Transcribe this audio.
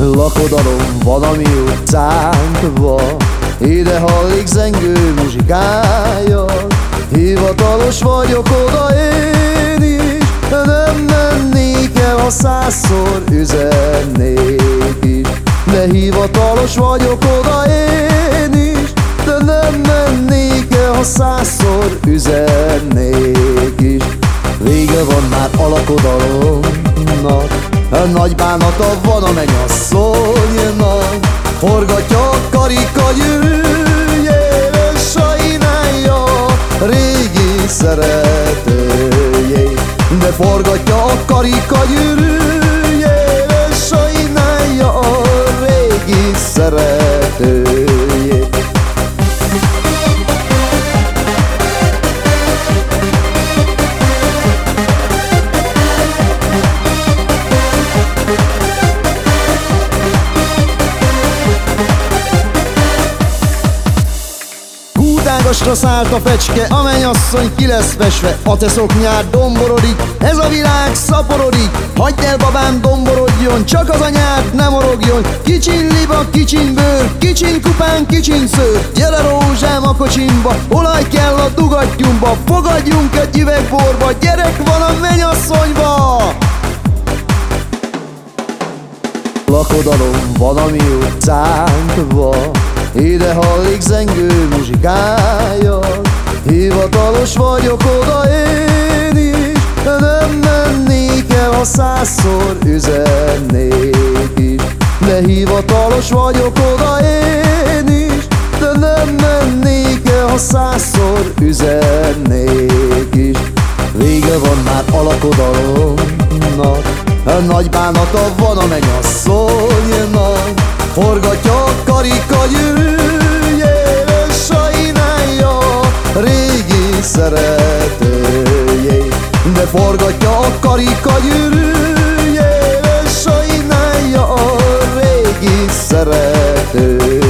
Lakodalom van a mi utcánkba Ide hallik zengő muzsikája. Hivatalos vagyok oda én is. Nem mennék el, ha százszor üzennék is. De hivatalos vagyok oda én is. De nem mennék el, ha százszor üzennék is. Vége van már alakodalomnak nagy bánata van a mennyasszonynak Forgatja a karika gyűrűjére Sajnálja régi szeretőjét. De forgatja a karika gyűrűjére Ágasra szállt a fecske, a mennyasszony ki lesz fesve A te szoknyár domborodik, ez a világ szaporodik. Hagyd el babám domborodjon, csak az anyád nem orogjon Kicsin liba, kicsin bőr, kicsin kupán, kicsin szőr. Gyere rózsám a kocsimba, olaj kell a dugattyumba. Fogadjunk egy üvegborba, gyerek van a mennyasszonyba. Lakodalom van a mi utcánkba ide hallik zengő muzsikája. Hivatalos vagyok oda én is. Nem mennék el, ha százszor üzennék is. De hivatalos vagyok oda én is. De nem mennék el, ha százszor üzennék is. Vége van már alakodalomnak Nagy bánata van a mennyasszonynak Forgatja a karika gyűrűjére szeretőjét De forgatja a karika gyűrűjére Sajnálja a régi szeretőjét